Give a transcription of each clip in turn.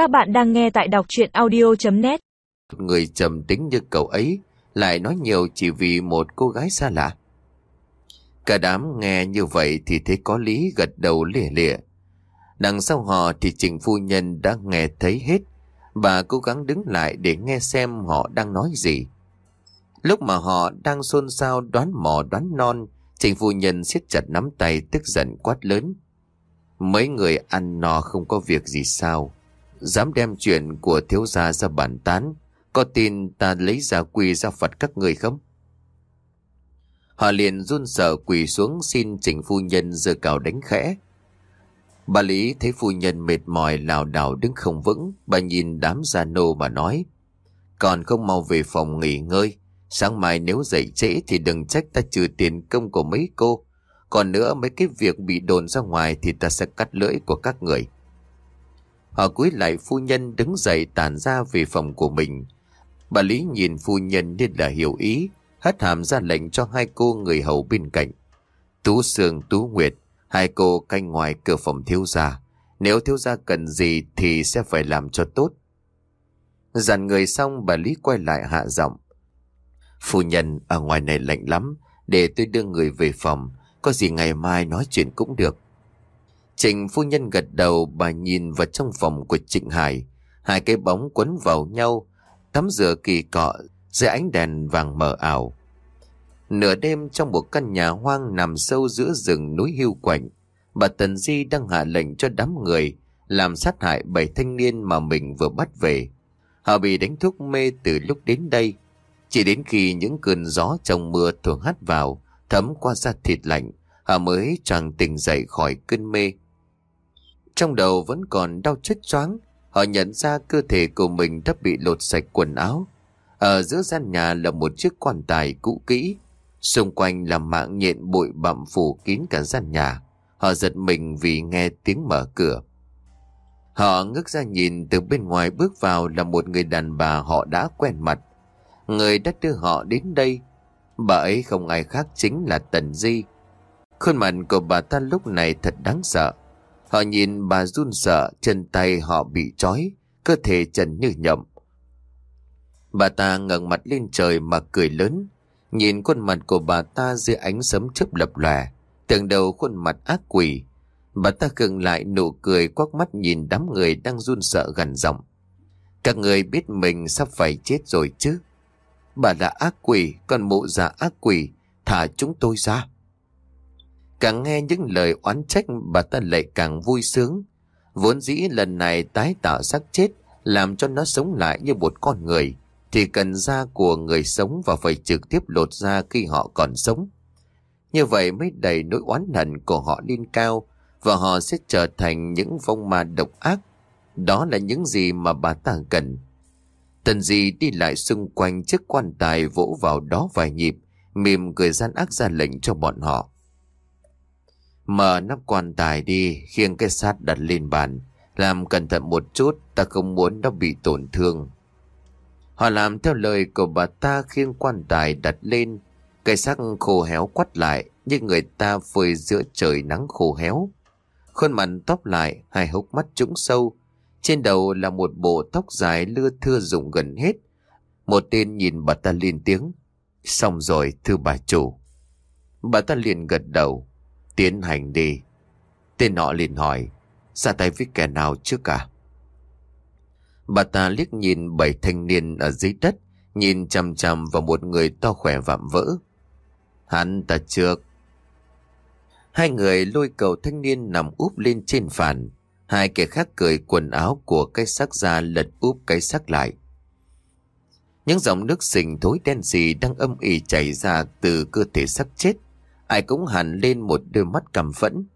Các bạn đang nghe tại đọc chuyện audio.net Người trầm tính như cậu ấy lại nói nhiều chỉ vì một cô gái xa lạ. Cả đám nghe như vậy thì thấy có lý gật đầu lìa lịa. Đằng sau họ thì trình Phu Nhân đã nghe thấy hết. Bà cố gắng đứng lại để nghe xem họ đang nói gì. Lúc mà họ đang xôn xao đoán mò đoán non, trình Phu Nhân siết chặt nắm tay tức giận quát lớn. Mấy người ăn no không có việc gì sao? Dám đem chuyện của thiếu gia ra bàn tán, có tin ta lấy ra quỳ ra phật các người không? Họ liền run sợ quỳ xuống xin trình Phu Nhân giơ cào đánh khẽ. Bà Lý thấy phu nhân mệt mỏi lảo đảo đứng không vững, bà nhìn đám gia nô mà nói. Còn không mau về phòng nghỉ ngơi, sáng mai nếu dậy trễ thì đừng trách ta trừ tiền công của mấy cô. Còn nữa mấy cái việc bị đồn ra ngoài thì ta sẽ cắt lưỡi của các người. Họ cúi lại phu nhân đứng dậy tản ra về phòng của mình. Bà Lý nhìn phu nhân nên là hiểu ý, hất hàm ra lệnh cho hai cô người hầu bên cạnh. Tú Sương, Tú Nguyệt, hai cô canh ngoài cửa phòng thiếu gia. Nếu thiếu gia cần gì thì sẽ phải làm cho tốt. Dặn người xong bà Lý quay lại hạ giọng. Phu nhân ở ngoài này lạnh lắm, để tôi đưa người về phòng, có gì ngày mai nói chuyện cũng được. Trịnh phu nhân gật đầu bà nhìn vào trong phòng của Trịnh Hải. Hai cái bóng quấn vào nhau, tắm rửa kỳ cọ dưới ánh đèn vàng mờ ảo. Nửa đêm trong một căn nhà hoang nằm sâu giữa rừng núi hưu quạnh, bà Tần Di đang hạ lệnh cho đám người làm sát hại bảy thanh niên mà mình vừa bắt về. Họ bị đánh thuốc mê từ lúc đến đây. Chỉ đến khi những cơn gió trong mưa thường hắt vào, thấm qua da thịt lạnh, họ mới chẳng tỉnh dậy khỏi cơn mê. Trong đầu vẫn còn đau chết choáng, họ nhận ra cơ thể của mình đã bị lột sạch quần áo. Ở giữa gian nhà là một chiếc quan tài cũ kỹ, xung quanh là mạng nhện bụi bặm phủ kín cả gian nhà. Họ giật mình vì nghe tiếng mở cửa. Họ ngước ra nhìn từ bên ngoài bước vào là một người đàn bà họ đã quen mặt. Người đã đưa họ đến đây. Bà ấy không ai khác chính là Tần Di. Khuôn mặt của bà ta lúc này thật đáng sợ. Họ nhìn bà run sợ, chân tay họ bị trói, cơ thể trần như nhậm. Bà ta ngẩng mặt lên trời mà cười lớn, nhìn khuôn mặt của bà ta dưới ánh sấm chớp lập lòe, tưởng đầu khuôn mặt ác quỷ. Bà ta khựng lại nụ cười quắc mắt nhìn đám người đang run sợ gần giọng. Các người biết mình sắp phải chết rồi chứ. Bà là ác quỷ, còn mụ già ác quỷ, thả chúng tôi ra. Càng nghe những lời oán trách bà ta lại càng vui sướng. Vốn dĩ lần này tái tạo xác chết làm cho nó sống lại như một con người thì cần da của người sống và phải trực tiếp lột ra khi họ còn sống. Như vậy mới đầy nỗi oán hận của họ lên cao và họ sẽ trở thành những vong ma độc ác. Đó là những gì mà bà ta cần. Tần gì đi lại xung quanh chiếc quan tài vỗ vào đó vài nhịp, mỉm cười gian ác ra lệnh cho bọn họ. Mở nắp quan tài đi, khiêng cái sát đặt lên bàn. Làm cẩn thận một chút, ta không muốn nó bị tổn thương. Họ làm theo lời của bà ta khiêng quan tài đặt lên. Cây xác khô héo quắt lại, như người ta phơi giữa trời nắng khô héo. Khuôn mặt tóc lại, hai hốc mắt trũng sâu. Trên đầu là một bộ tóc dài lưa thưa rụng gần hết. Một tên nhìn bà ta lên tiếng. Xong rồi, thưa bà chủ. Bà ta liền gật đầu. Tiến hành đi. Tên nọ liền hỏi, ra tay với kẻ nào trước cả? Bà ta liếc nhìn bảy thanh niên ở dưới đất, nhìn chằm chằm vào một người to khỏe vạm vỡ. Hắn ta trước. Hai người lôi cầu thanh niên nằm úp lên trên phản. Hai kẻ khác cởi quần áo của cái xác ra lật úp cái xác lại. Những dòng nước sình thối đen sì đang âm ỉ chảy ra từ cơ thể xác chết. Ai cũng hẳn lên một đôi mắt cảm phẫn.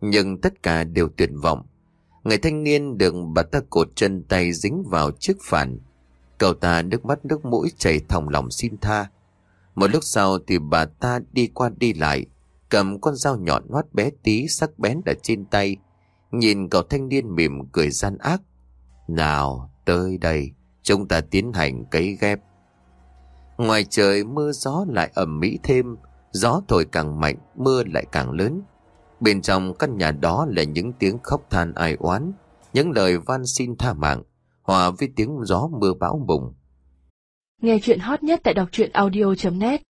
Nhưng tất cả đều tuyệt vọng. Người thanh niên được bà ta cột chân tay dính vào chiếc phản. Cậu ta nước mắt nước mũi chảy thòng lòng xin tha. Một lúc sau thì bà ta đi qua đi lại, cầm con dao nhọn hoắt bé tí sắc bén ở trên tay. Nhìn cậu thanh niên mỉm cười gian ác. Nào, tới đây, chúng ta tiến hành cấy ghép. Ngoài trời mưa gió lại ẩm mỹ thêm, Gió thổi càng mạnh, mưa lại càng lớn. Bên trong căn nhà đó là những tiếng khóc than ai oán. những lời van xin tha mạng, hòa với tiếng gió mưa bão bùng. Nghe chuyện hot nhất tại đọc truyện audio.net